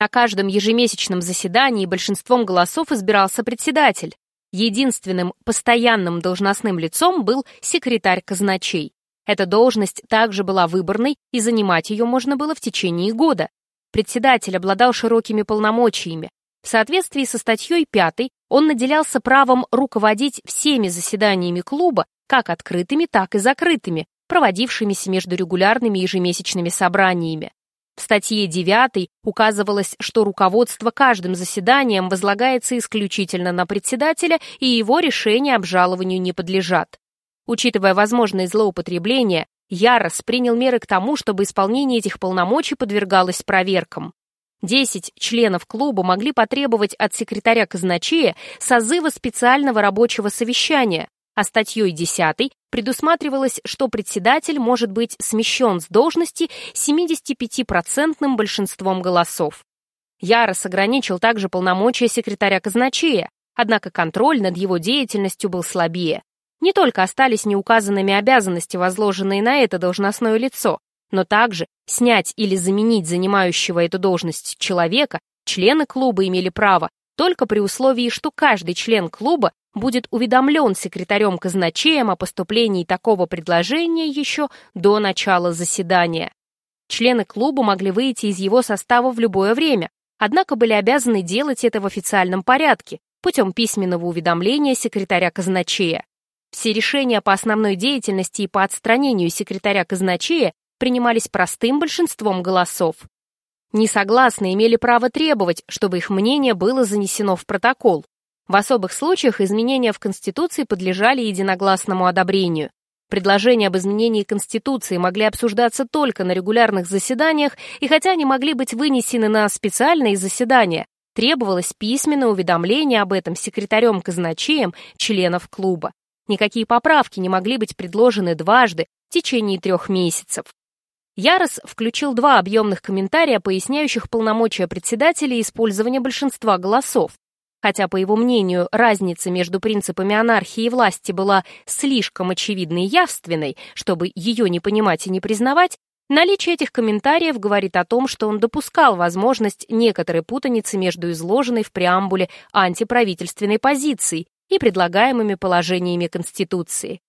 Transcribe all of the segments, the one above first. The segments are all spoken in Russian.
На каждом ежемесячном заседании большинством голосов избирался председатель. Единственным постоянным должностным лицом был секретарь казначей. Эта должность также была выборной, и занимать ее можно было в течение года. Председатель обладал широкими полномочиями. В соответствии со статьей 5 он наделялся правом руководить всеми заседаниями клуба, как открытыми, так и закрытыми, проводившимися между регулярными ежемесячными собраниями. В статье 9 указывалось, что руководство каждым заседанием возлагается исключительно на председателя, и его решения обжалованию не подлежат. Учитывая возможные злоупотребления, Ярос принял меры к тому, чтобы исполнение этих полномочий подвергалось проверкам. Десять членов клуба могли потребовать от секретаря казначея созыва специального рабочего совещания, а статьей 10 предусматривалось, что председатель может быть смещен с должности 75% большинством голосов. Ярос ограничил также полномочия секретаря казначея, однако контроль над его деятельностью был слабее. Не только остались неуказанными обязанности, возложенные на это должностное лицо, но также снять или заменить занимающего эту должность человека члены клуба имели право только при условии, что каждый член клуба будет уведомлен секретарем-казначеем о поступлении такого предложения еще до начала заседания. Члены клуба могли выйти из его состава в любое время, однако были обязаны делать это в официальном порядке, путем письменного уведомления секретаря-казначея. Все решения по основной деятельности и по отстранению секретаря-казначея принимались простым большинством голосов. Несогласные имели право требовать, чтобы их мнение было занесено в протокол. В особых случаях изменения в Конституции подлежали единогласному одобрению. Предложения об изменении Конституции могли обсуждаться только на регулярных заседаниях, и хотя они могли быть вынесены на специальные заседания, требовалось письменное уведомление об этом секретарем-казначеем членов клуба. Никакие поправки не могли быть предложены дважды в течение трех месяцев. Ярос включил два объемных комментария, поясняющих полномочия председателя и использование большинства голосов. Хотя, по его мнению, разница между принципами анархии и власти была слишком очевидной и явственной, чтобы ее не понимать и не признавать, наличие этих комментариев говорит о том, что он допускал возможность некоторой путаницы между изложенной в преамбуле антиправительственной позицией и предлагаемыми положениями Конституции.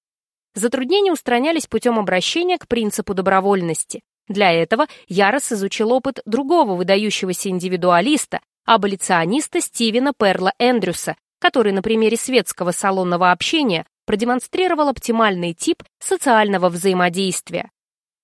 Затруднения устранялись путем обращения к принципу добровольности. Для этого Ярос изучил опыт другого выдающегося индивидуалиста, аболициониста Стивена Перла Эндрюса, который на примере светского салонного общения продемонстрировал оптимальный тип социального взаимодействия.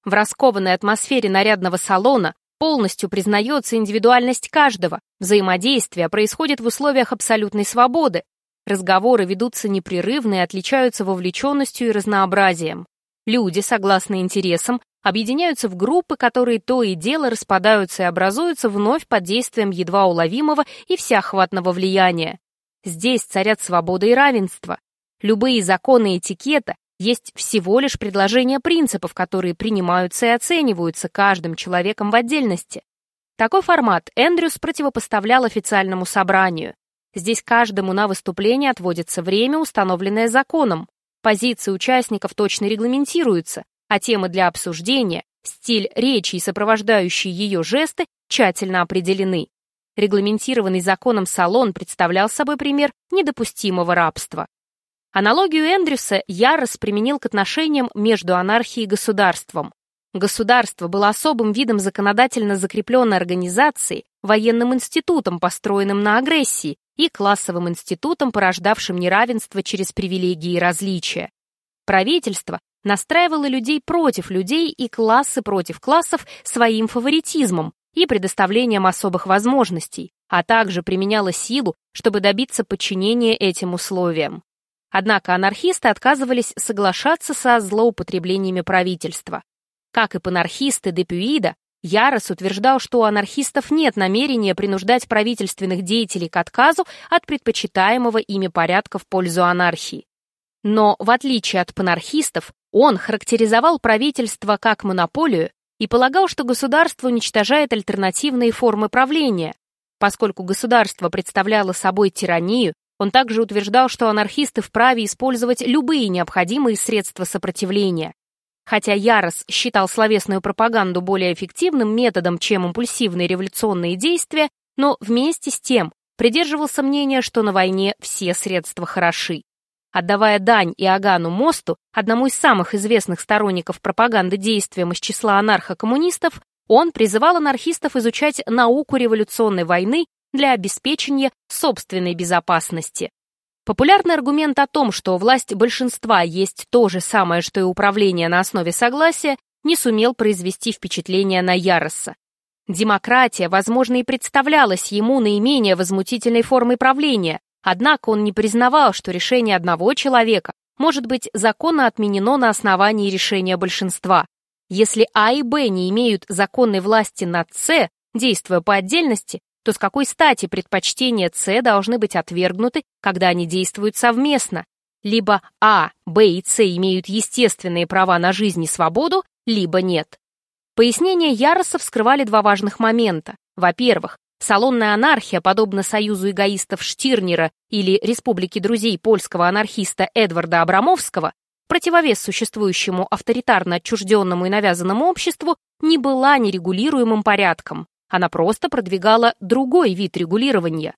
В раскованной атмосфере нарядного салона полностью признается индивидуальность каждого, взаимодействие происходит в условиях абсолютной свободы, Разговоры ведутся непрерывно и отличаются вовлеченностью и разнообразием. Люди, согласно интересам, объединяются в группы, которые то и дело распадаются и образуются вновь под действием едва уловимого и всеохватного влияния. Здесь царят свобода и равенство. Любые законы этикета есть всего лишь предложения принципов, которые принимаются и оцениваются каждым человеком в отдельности. Такой формат Эндрюс противопоставлял официальному собранию. Здесь каждому на выступление отводится время, установленное законом. Позиции участников точно регламентируются, а темы для обсуждения, стиль речи и сопровождающие ее жесты тщательно определены. Регламентированный законом салон представлял собой пример недопустимого рабства. Аналогию Эндрюса Ярос применил к отношениям между анархией и государством. Государство было особым видом законодательно закрепленной организации, военным институтом, построенным на агрессии, и классовым институтом, порождавшим неравенство через привилегии и различия. Правительство настраивало людей против людей и классы против классов своим фаворитизмом и предоставлением особых возможностей, а также применяло силу, чтобы добиться подчинения этим условиям. Однако анархисты отказывались соглашаться со злоупотреблениями правительства. Как и панархисты Депюида, Ярос утверждал, что у анархистов нет намерения принуждать правительственных деятелей к отказу от предпочитаемого ими порядка в пользу анархии. Но, в отличие от панархистов, он характеризовал правительство как монополию и полагал, что государство уничтожает альтернативные формы правления. Поскольку государство представляло собой тиранию, он также утверждал, что анархисты вправе использовать любые необходимые средства сопротивления. Хотя Ярос считал словесную пропаганду более эффективным методом, чем импульсивные революционные действия, но вместе с тем придерживался мнения, что на войне все средства хороши. Отдавая дань Иоганну Мосту, одному из самых известных сторонников пропаганды действиям из числа анархо-коммунистов, он призывал анархистов изучать науку революционной войны для обеспечения собственной безопасности. Популярный аргумент о том, что власть большинства есть то же самое, что и управление на основе согласия, не сумел произвести впечатление на Яроса. Демократия, возможно, и представлялась ему наименее возмутительной формой правления, однако он не признавал, что решение одного человека может быть законно отменено на основании решения большинства. Если А и Б не имеют законной власти над С, действуя по отдельности, то с какой стати предпочтения С должны быть отвергнуты, когда они действуют совместно? Либо А, Б и С имеют естественные права на жизнь и свободу, либо нет. Пояснения Яроса вскрывали два важных момента. Во-первых, салонная анархия, подобно союзу эгоистов Штирнера или республике друзей польского анархиста Эдварда Абрамовского, противовес существующему авторитарно отчужденному и навязанному обществу, не была нерегулируемым порядком. Она просто продвигала другой вид регулирования.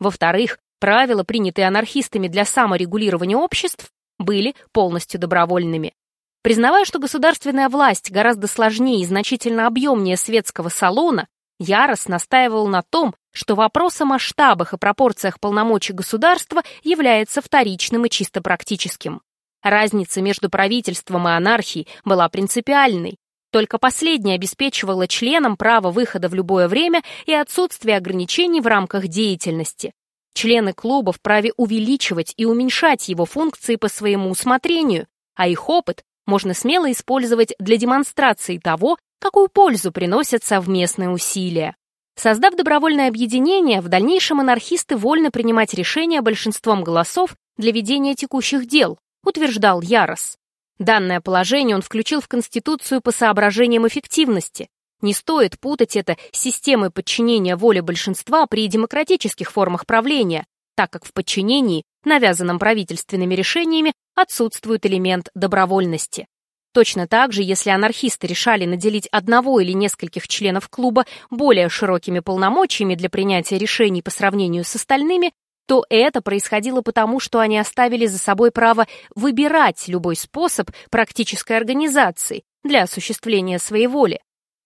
Во-вторых, правила, принятые анархистами для саморегулирования обществ, были полностью добровольными. Признавая, что государственная власть гораздо сложнее и значительно объемнее светского салона, Ярос настаивал на том, что вопрос о масштабах и пропорциях полномочий государства является вторичным и чисто практическим. Разница между правительством и анархией была принципиальной, только последнее обеспечивало членам право выхода в любое время и отсутствие ограничений в рамках деятельности. Члены клуба вправе увеличивать и уменьшать его функции по своему усмотрению, а их опыт можно смело использовать для демонстрации того, какую пользу приносят совместные усилия. Создав добровольное объединение, в дальнейшем анархисты вольны принимать решения большинством голосов для ведения текущих дел, утверждал Ярос. Данное положение он включил в Конституцию по соображениям эффективности. Не стоит путать это с системой подчинения воле большинства при демократических формах правления, так как в подчинении, навязанном правительственными решениями, отсутствует элемент добровольности. Точно так же, если анархисты решали наделить одного или нескольких членов клуба более широкими полномочиями для принятия решений по сравнению с остальными, то это происходило потому, что они оставили за собой право выбирать любой способ практической организации для осуществления своей воли.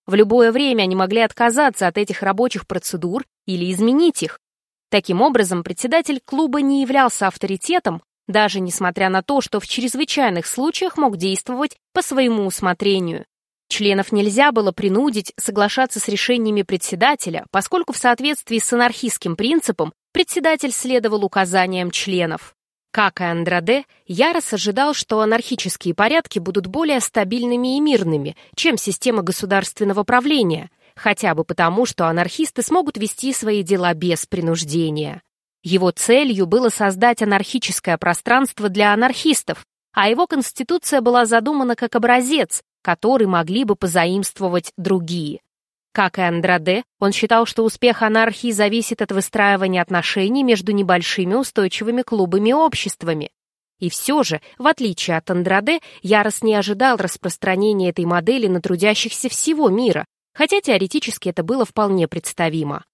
В любое время они могли отказаться от этих рабочих процедур или изменить их. Таким образом, председатель клуба не являлся авторитетом, даже несмотря на то, что в чрезвычайных случаях мог действовать по своему усмотрению. Членов нельзя было принудить соглашаться с решениями председателя, поскольку в соответствии с анархистским принципом председатель следовал указаниям членов. Как и Андраде, Ярос ожидал, что анархические порядки будут более стабильными и мирными, чем система государственного правления, хотя бы потому, что анархисты смогут вести свои дела без принуждения. Его целью было создать анархическое пространство для анархистов, а его конституция была задумана как образец, который могли бы позаимствовать другие. Как и Андраде, он считал, что успех анархии зависит от выстраивания отношений между небольшими устойчивыми клубами обществами. И все же, в отличие от Андраде, Ярос не ожидал распространения этой модели на трудящихся всего мира, хотя теоретически это было вполне представимо.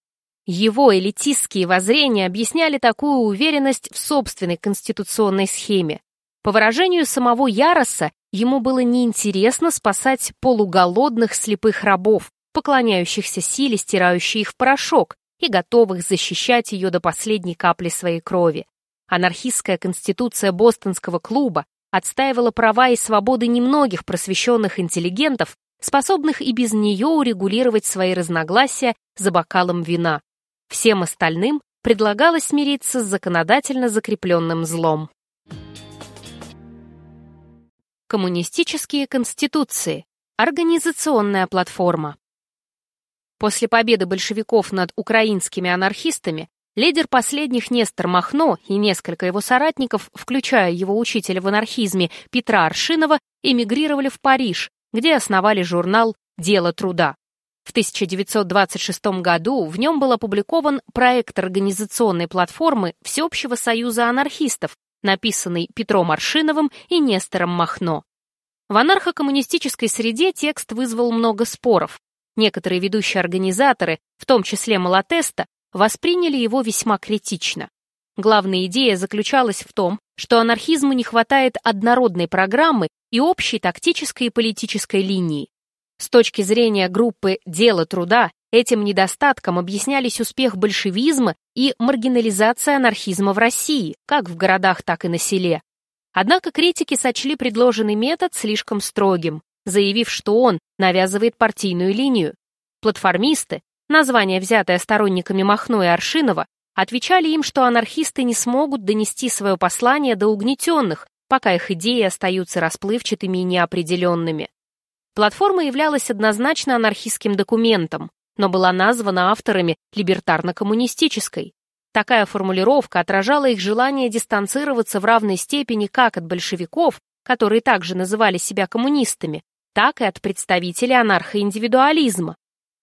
Его элитистские воззрения объясняли такую уверенность в собственной конституционной схеме. По выражению самого Яроса, ему было неинтересно спасать полуголодных слепых рабов, поклоняющихся силе, стирающей их в порошок и готовых защищать ее до последней капли своей крови. Анархистская конституция Бостонского клуба отстаивала права и свободы немногих просвещенных интеллигентов, способных и без нее урегулировать свои разногласия за бокалом вина. Всем остальным предлагалось смириться с законодательно закрепленным злом. Коммунистические конституции. Организационная платформа. После победы большевиков над украинскими анархистами лидер последних Нестор Махно и несколько его соратников, включая его учителя в анархизме Петра Аршинова, эмигрировали в Париж, где основали журнал «Дело труда». В 1926 году в нем был опубликован проект организационной платформы Всеобщего союза анархистов, написанный Петром Аршиновым и Нестором Махно. В анархо-коммунистической среде текст вызвал много споров. Некоторые ведущие организаторы, в том числе Малатеста, восприняли его весьма критично. Главная идея заключалась в том, что анархизму не хватает однородной программы и общей тактической и политической линии. С точки зрения группы «Дело труда» этим недостатком объяснялись успех большевизма и маргинализация анархизма в России, как в городах, так и на селе. Однако критики сочли предложенный метод слишком строгим, заявив, что он навязывает партийную линию. Платформисты, название, взятое сторонниками Махно и Аршинова, отвечали им, что анархисты не смогут донести свое послание до угнетенных, пока их идеи остаются расплывчатыми и неопределенными. Платформа являлась однозначно анархистским документом, но была названа авторами либертарно-коммунистической. Такая формулировка отражала их желание дистанцироваться в равной степени как от большевиков, которые также называли себя коммунистами, так и от представителей анархоиндивидуализма.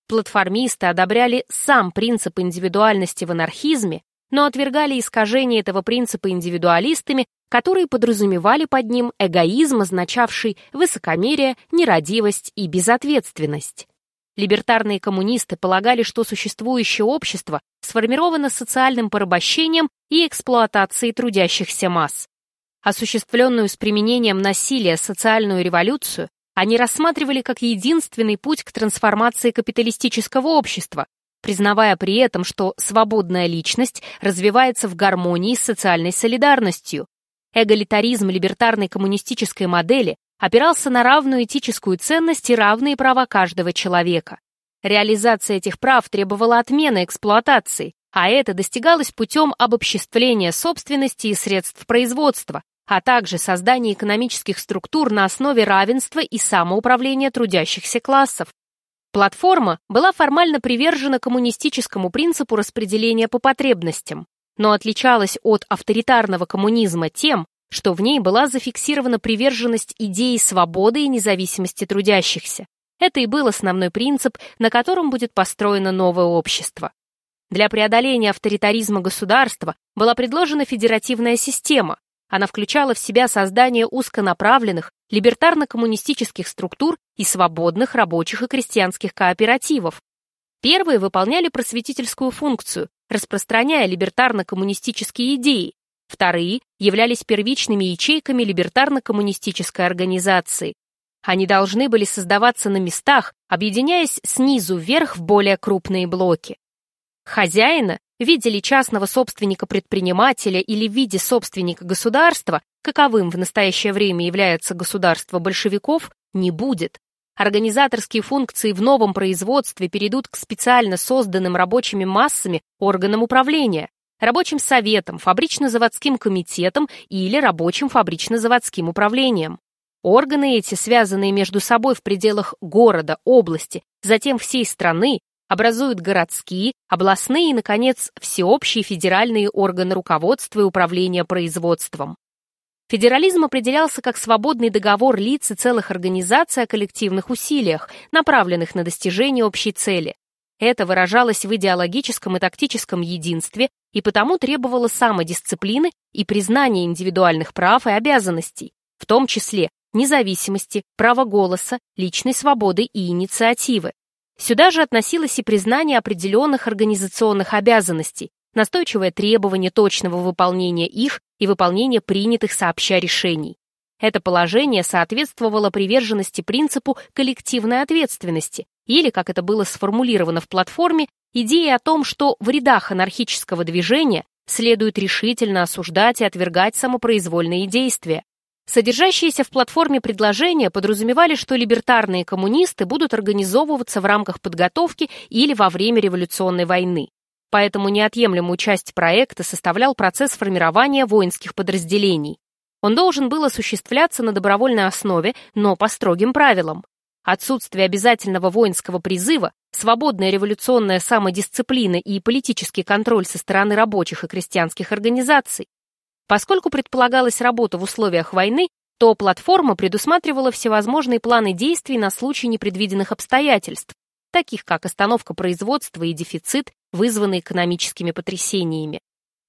Платформисты одобряли сам принцип индивидуальности в анархизме, но отвергали искажение этого принципа индивидуалистами, которые подразумевали под ним эгоизм, означавший высокомерие, нерадивость и безответственность. Либертарные коммунисты полагали, что существующее общество сформировано социальным порабощением и эксплуатацией трудящихся масс. Осуществленную с применением насилия социальную революцию они рассматривали как единственный путь к трансформации капиталистического общества, признавая при этом, что свободная личность развивается в гармонии с социальной солидарностью. Эгалитаризм либертарной коммунистической модели опирался на равную этическую ценность и равные права каждого человека. Реализация этих прав требовала отмены эксплуатации, а это достигалось путем обобществления собственности и средств производства, а также создания экономических структур на основе равенства и самоуправления трудящихся классов. Платформа была формально привержена коммунистическому принципу распределения по потребностям, но отличалась от авторитарного коммунизма тем, что в ней была зафиксирована приверженность идеи свободы и независимости трудящихся. Это и был основной принцип, на котором будет построено новое общество. Для преодоления авторитаризма государства была предложена федеративная система. Она включала в себя создание узконаправленных, либертарно-коммунистических структур и свободных рабочих и крестьянских кооперативов. Первые выполняли просветительскую функцию, распространяя либертарно-коммунистические идеи, Вторые являлись первичными ячейками либертарно-коммунистической организации. Они должны были создаваться на местах, объединяясь снизу вверх в более крупные блоки. Хозяина в виде ли частного собственника-предпринимателя или в виде собственника государства, каковым в настоящее время является государство большевиков, не будет. Организаторские функции в новом производстве перейдут к специально созданным рабочими массами органам управления, рабочим советом, фабрично-заводским комитетом или рабочим фабрично-заводским управлением. Органы эти, связанные между собой в пределах города, области, затем всей страны, образуют городские, областные и, наконец, всеобщие федеральные органы руководства и управления производством. Федерализм определялся как свободный договор лиц и целых организаций о коллективных усилиях, направленных на достижение общей цели. Это выражалось в идеологическом и тактическом единстве и потому требовало самодисциплины и признания индивидуальных прав и обязанностей, в том числе независимости, права голоса, личной свободы и инициативы. Сюда же относилось и признание определенных организационных обязанностей, настойчивое требование точного выполнения их и выполнения принятых сообща решений. Это положение соответствовало приверженности принципу коллективной ответственности, или, как это было сформулировано в платформе, идея о том, что в рядах анархического движения следует решительно осуждать и отвергать самопроизвольные действия. Содержащиеся в платформе предложения подразумевали, что либертарные коммунисты будут организовываться в рамках подготовки или во время революционной войны. Поэтому неотъемлемую часть проекта составлял процесс формирования воинских подразделений. Он должен был осуществляться на добровольной основе, но по строгим правилам. Отсутствие обязательного воинского призыва, свободная революционная самодисциплина и политический контроль со стороны рабочих и крестьянских организаций. Поскольку предполагалась работа в условиях войны, то платформа предусматривала всевозможные планы действий на случай непредвиденных обстоятельств, таких как остановка производства и дефицит, вызванный экономическими потрясениями.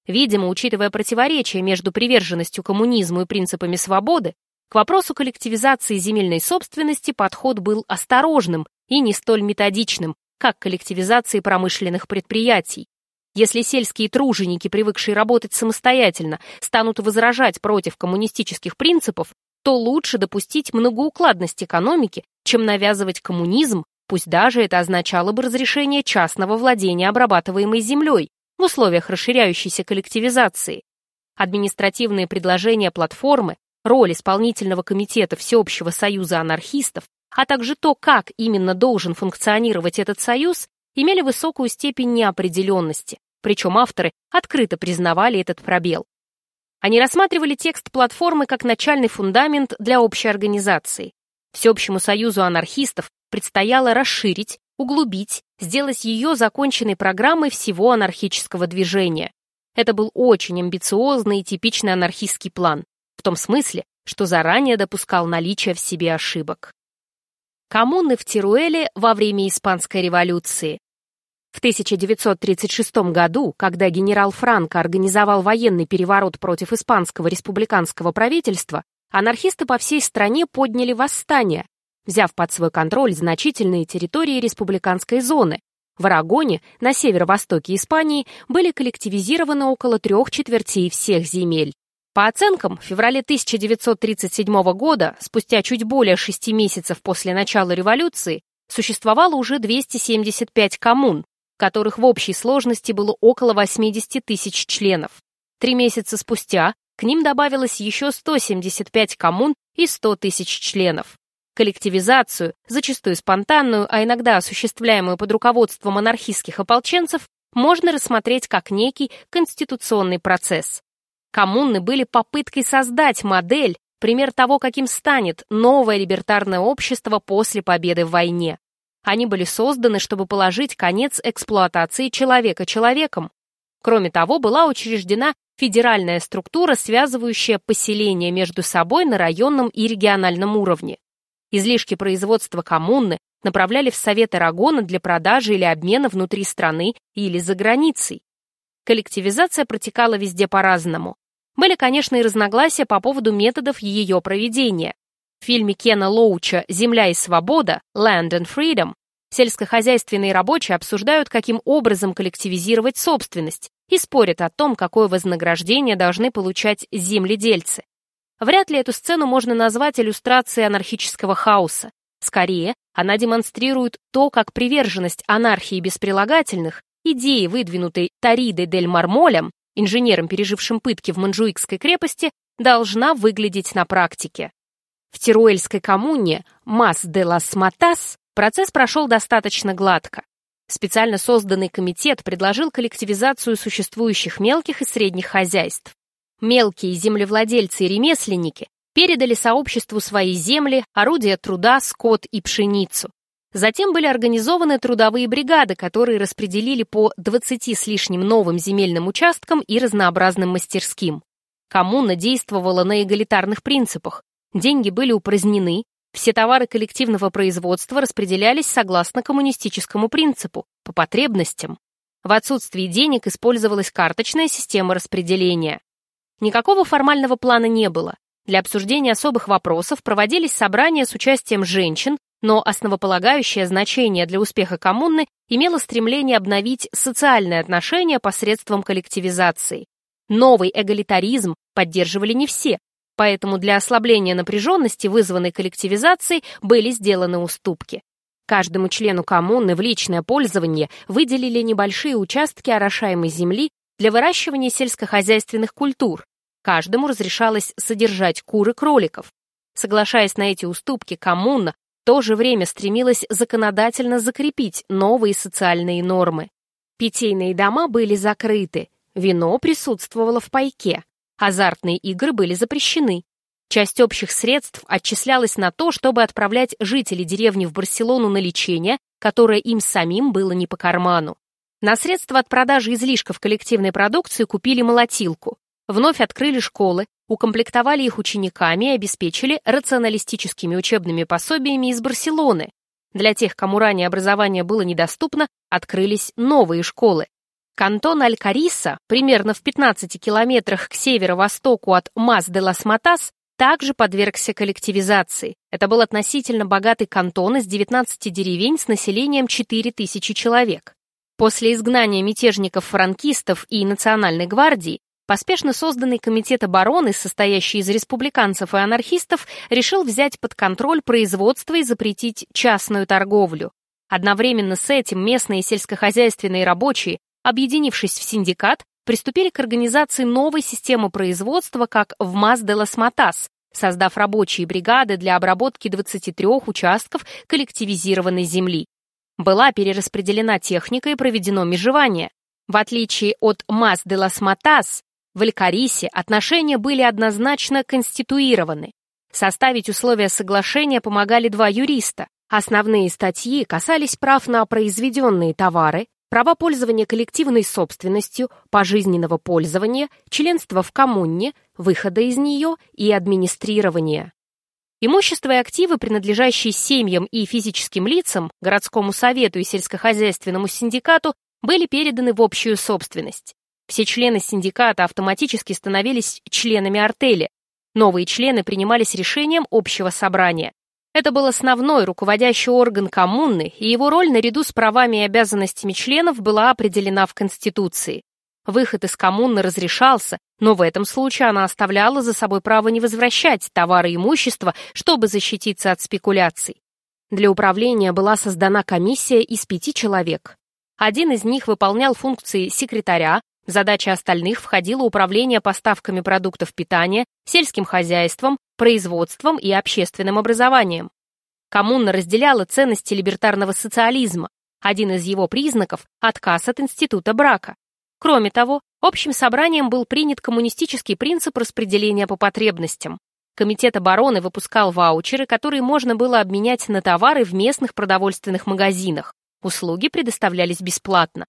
Видимо, учитывая противоречия между приверженностью коммунизму и принципами свободы, К вопросу коллективизации земельной собственности подход был осторожным и не столь методичным, как коллективизации промышленных предприятий. Если сельские труженики, привыкшие работать самостоятельно, станут возражать против коммунистических принципов, то лучше допустить многоукладность экономики, чем навязывать коммунизм, пусть даже это означало бы разрешение частного владения обрабатываемой землей в условиях расширяющейся коллективизации. Административные предложения платформы, роль исполнительного комитета Всеобщего союза анархистов, а также то, как именно должен функционировать этот союз, имели высокую степень неопределенности, причем авторы открыто признавали этот пробел. Они рассматривали текст платформы как начальный фундамент для общей организации. Всеобщему союзу анархистов предстояло расширить, углубить, сделать ее законченной программой всего анархического движения. Это был очень амбициозный и типичный анархистский план, в том смысле, что заранее допускал наличие в себе ошибок. Коммуны в Тируэле во время Испанской революции. В 1936 году, когда генерал Франко организовал военный переворот против испанского республиканского правительства, анархисты по всей стране подняли восстание, взяв под свой контроль значительные территории республиканской зоны. В Арагоне, на северо-востоке Испании, были коллективизированы около трех четвертей всех земель. По оценкам, в феврале 1937 года, спустя чуть более шести месяцев после начала революции, существовало уже 275 коммун, которых в общей сложности было около 80 тысяч членов. Три месяца спустя к ним добавилось еще 175 коммун и 100 тысяч членов. Коллективизацию, зачастую спонтанную, а иногда осуществляемую под руководством анархистских ополченцев, можно рассмотреть как некий конституционный процесс. Коммуны были попыткой создать модель, пример того, каким станет новое либертарное общество после победы в войне. Они были созданы, чтобы положить конец эксплуатации человека человеком. Кроме того, была учреждена федеральная структура, связывающая поселения между собой на районном и региональном уровне. Излишки производства коммуны направляли в Совет Арагона для продажи или обмена внутри страны или за границей. Коллективизация протекала везде по-разному. Были, конечно, и разногласия по поводу методов ее проведения. В фильме Кена Лоуча «Земля и свобода» «Land and Freedom» сельскохозяйственные рабочие обсуждают, каким образом коллективизировать собственность и спорят о том, какое вознаграждение должны получать земледельцы. Вряд ли эту сцену можно назвать иллюстрацией анархического хаоса. Скорее, она демонстрирует то, как приверженность анархии без прилагательных, идеи, выдвинутой Таридой дель Мармолем, инженером, пережившим пытки в Манжуикской крепости, должна выглядеть на практике. В Тируэльской коммуне Мас де лас Матас процесс прошел достаточно гладко. Специально созданный комитет предложил коллективизацию существующих мелких и средних хозяйств. Мелкие землевладельцы и ремесленники передали сообществу свои земли, орудия труда, скот и пшеницу. Затем были организованы трудовые бригады, которые распределили по 20 с лишним новым земельным участкам и разнообразным мастерским. Коммуна действовала на эгалитарных принципах. Деньги были упразднены, все товары коллективного производства распределялись согласно коммунистическому принципу, по потребностям. В отсутствии денег использовалась карточная система распределения. Никакого формального плана не было. Для обсуждения особых вопросов проводились собрания с участием женщин, но основополагающее значение для успеха коммуны имело стремление обновить социальные отношения посредством коллективизации. Новый эгалитаризм поддерживали не все, поэтому для ослабления напряженности, вызванной коллективизацией, были сделаны уступки. Каждому члену коммуны в личное пользование выделили небольшие участки орошаемой земли для выращивания сельскохозяйственных культур. Каждому разрешалось содержать кур и кроликов. Соглашаясь на эти уступки, коммуна в то же время стремилась законодательно закрепить новые социальные нормы. Питейные дома были закрыты, вино присутствовало в пайке, Азартные игры были запрещены. Часть общих средств отчислялась на то, чтобы отправлять жителей деревни в Барселону на лечение, которое им самим было не по карману. На средства от продажи излишков коллективной продукции купили молотилку. Вновь открыли школы, укомплектовали их учениками и обеспечили рационалистическими учебными пособиями из Барселоны. Для тех, кому ранее образование было недоступно, открылись новые школы. Кантон Аль-Кариса, примерно в 15 километрах к северо-востоку от Мас-де-Лас-Матас, также подвергся коллективизации. Это был относительно богатый кантон из 19 деревень с населением 4000 человек. После изгнания мятежников-франкистов и Национальной гвардии поспешно созданный комитет обороны, состоящий из республиканцев и анархистов, решил взять под контроль производство и запретить частную торговлю. Одновременно с этим местные сельскохозяйственные рабочие, объединившись в синдикат, приступили к организации новой системы производства, как в Маз-де-Лас-Матас, создав рабочие бригады для обработки 23 участков коллективизированной земли. Была перераспределена техника и проведено межевание. В отличие от Маз-де-Лас-Матас, в Алькарисе отношения были однозначно конституированы. Составить условия соглашения помогали два юриста. Основные статьи касались прав на произведенные товары, права пользования коллективной собственностью, пожизненного пользования, членства в коммуне, выхода из нее и администрирования. Имущество и активы, принадлежащие семьям и физическим лицам, городскому совету и сельскохозяйственному синдикату, были переданы в общую собственность. Все члены синдиката автоматически становились членами артели. Новые члены принимались решением общего собрания. Это был основной руководящий орган коммуны, и его роль наряду с правами и обязанностями членов была определена в Конституции. Выход из коммуны разрешался, но в этом случае она оставляла за собой право не возвращать товары и имущество, чтобы защититься от спекуляций. Для управления была создана комиссия из пяти человек. Один из них выполнял функции секретаря, в задачи остальных входило управление поставками продуктов питания, сельским хозяйством, производством и общественным образованием. Коммуна разделяла ценности либертарного социализма. Один из его признаков – отказ от института брака. Кроме того, общим собранием был принят коммунистический принцип распределения по потребностям. Комитет обороны выпускал ваучеры, которые можно было обменять на товары в местных продовольственных магазинах. Услуги предоставлялись бесплатно.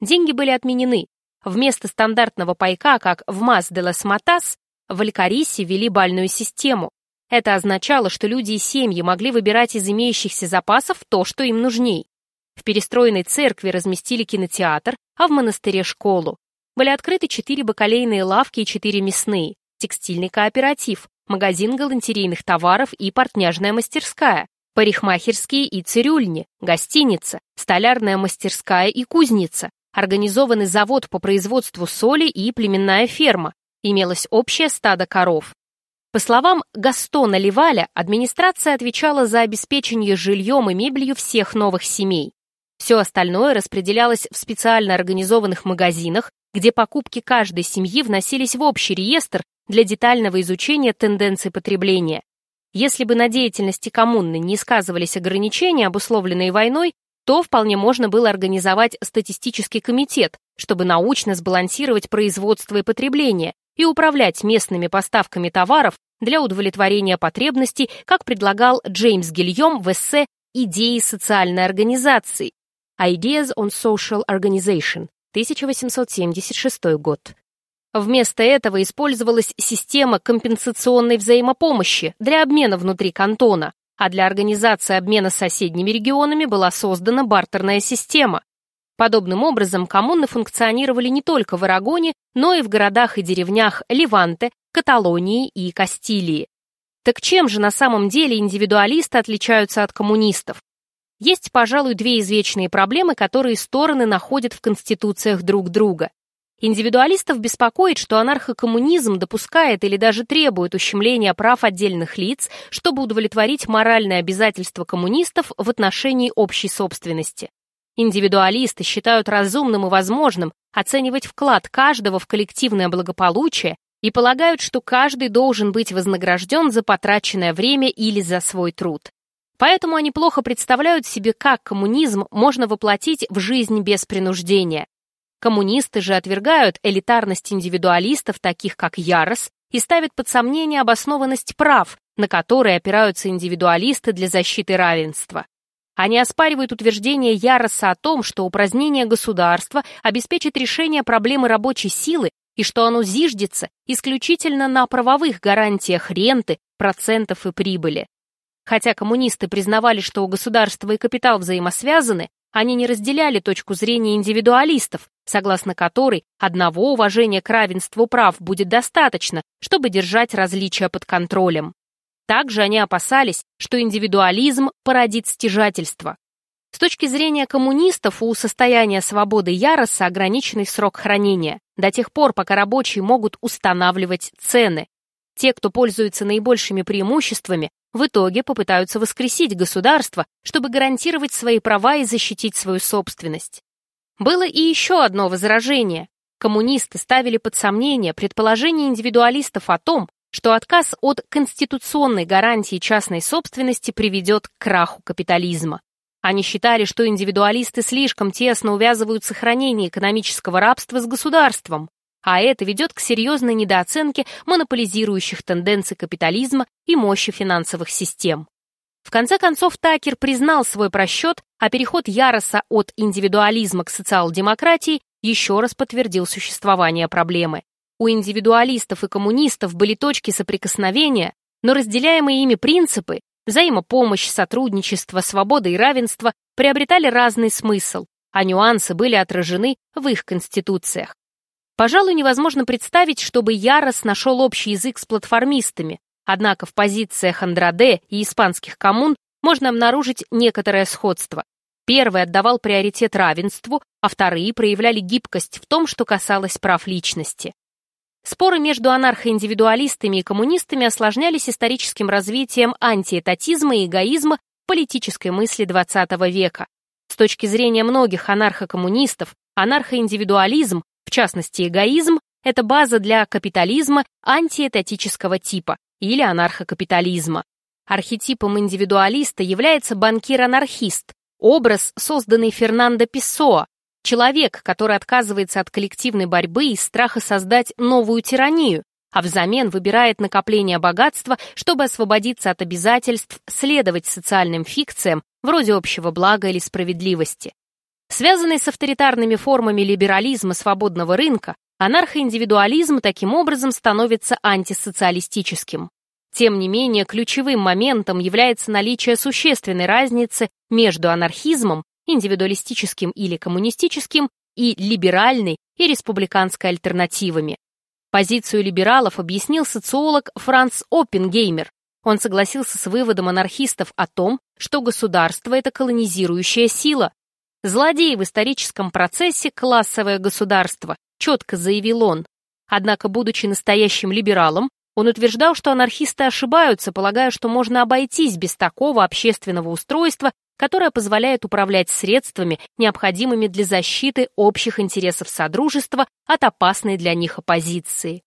Деньги были отменены. Вместо стандартного пайка, как в Мас де лас Матас, в Алькарисе ввели бальную систему. Это означало, что люди и семьи могли выбирать из имеющихся запасов то, что им нужней. В перестроенной церкви разместили кинотеатр, а в монастыре — школу. Были открыты четыре бакалейные лавки и четыре мясные, текстильный кооператив, магазин галантерейных товаров и портняжная мастерская, парикмахерские и цирюльни, гостиница, столярная мастерская и кузница, организованный завод по производству соли и племенная ферма, имелось общее стадо коров. По словам Гастона Ливаля, администрация отвечала за обеспечение жильем и мебелью всех новых семей. Все остальное распределялось в специально организованных магазинах, где покупки каждой семьи вносились в общий реестр для детального изучения тенденций потребления. Если бы на деятельности коммуны не сказывались ограничения, обусловленные войной, то вполне можно было организовать статистический комитет, чтобы научно сбалансировать производство и потребление и управлять местными поставками товаров для удовлетворения потребностей, как предлагал Джеймс Гильем в эссе «Идеи социальной организации» Ideas on Social Organization, 1876 год. Вместо этого использовалась система компенсационной взаимопомощи для обмена внутри кантона, а для организации обмена с соседними регионами была создана бартерная система. Подобным образом коммуны функционировали не только в Арагоне, но и в городах и деревнях Ливанте, Каталонии и Кастилии. Так чем же на самом деле индивидуалисты отличаются от коммунистов? Есть, пожалуй, две извечные проблемы, которые стороны находят в конституциях друг друга. Индивидуалистов беспокоит, что анархокоммунизм допускает или даже требует ущемления прав отдельных лиц, чтобы удовлетворить моральные обязательства коммунистов в отношении общей собственности. Индивидуалисты считают разумным и возможным оценивать вклад каждого в коллективное благополучие и полагают, что каждый должен быть вознагражден за потраченное время или за свой труд. Поэтому они плохо представляют себе, как коммунизм можно воплотить в жизнь без принуждения. Коммунисты же отвергают элитарность индивидуалистов, таких как Ярос, и ставят под сомнение обоснованность прав, на которые опираются индивидуалисты для защиты равенства. Они оспаривают утверждение Яроса о том, что упразднение государства обеспечит решение проблемы рабочей силы и что оно зиждется исключительно на правовых гарантиях ренты, процентов и прибыли. Хотя коммунисты признавали, что государство и капитал взаимосвязаны, Они не разделяли точку зрения индивидуалистов, согласно которой одного уважения к равенству прав будет достаточно, чтобы держать различия под контролем. Также они опасались, что индивидуализм породит стяжательство. С точки зрения коммунистов, у состояния свободы Яроса ограниченный срок хранения, до тех пор, пока рабочие могут устанавливать цены. Те, кто пользуется наибольшими преимуществами, в итоге попытаются воскресить государство, чтобы гарантировать свои права и защитить свою собственность. Было и еще одно возражение. Коммунисты ставили под сомнение предположение индивидуалистов о том, что отказ от конституционной гарантии частной собственности приведет к краху капитализма. Они считали, что индивидуалисты слишком тесно увязывают сохранение экономического рабства с государством, а это ведет к серьезной недооценке монополизирующих тенденций капитализма и мощи финансовых систем. В конце концов, Такер признал свой просчет, а переход Яроса от индивидуализма к социал-демократии еще раз подтвердил существование проблемы. У индивидуалистов и коммунистов были точки соприкосновения, но разделяемые ими принципы взаимопомощь, сотрудничество, свобода и равенство приобретали разный смысл, а нюансы были отражены в их конституциях. Пожалуй, невозможно представить, чтобы Ярос нашел общий язык с платформистами, однако в позициях Андраде и испанских коммун можно обнаружить некоторое сходство. Первый отдавал приоритет равенству, а вторые проявляли гибкость в том, что касалось прав личности. Споры между анархоиндивидуалистами и коммунистами осложнялись историческим развитием антиэтатизма и эгоизма политической мысли XX века. С точки зрения многих анархокоммунистов, анархоиндивидуализм, частности эгоизм, это база для капитализма антиэтатического типа или анархокапитализма. Архетипом индивидуалиста является банкир-анархист, образ, созданный Фернандо Писсоа, Человек, который отказывается от коллективной борьбы из страха создать новую тиранию, а взамен выбирает накопление богатства, чтобы освободиться от обязательств следовать социальным фикциям вроде общего блага или справедливости. Связанный с авторитарными формами либерализма свободного рынка, анархоиндивидуализм таким образом становится антисоциалистическим. Тем не менее, ключевым моментом является наличие существенной разницы между анархизмом индивидуалистическим или коммунистическим, и либеральной и республиканской альтернативами. Позицию либералов объяснил социолог Франц Оппенгеймер. Он согласился с выводом анархистов о том, что государство — это колонизирующая сила. Злодей в историческом процессе — классовое государство, четко заявил он. Однако, будучи настоящим либералом, он утверждал, что анархисты ошибаются, полагая, что можно обойтись без такого общественного устройства, которая позволяет управлять средствами, необходимыми для защиты общих интересов Содружества от опасной для них оппозиции.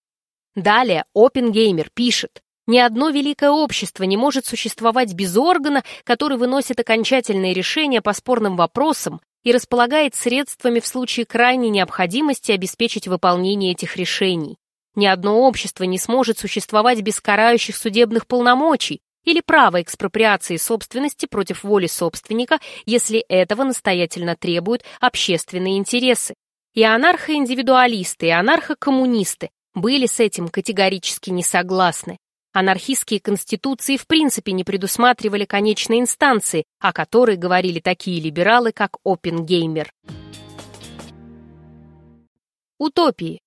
Далее Опенгеймер пишет, ни одно великое общество не может существовать без органа, который выносит окончательные решения по спорным вопросам и располагает средствами в случае крайней необходимости обеспечить выполнение этих решений. Ни одно общество не сможет существовать без карающих судебных полномочий, или право экспроприации собственности против воли собственника, если этого настоятельно требуют общественные интересы. И анархоиндивидуалисты, и анархокоммунисты были с этим категорически не согласны. Анархистские конституции в принципе не предусматривали конечной инстанции, о которой говорили такие либералы, как Оппенгеймер. Утопии.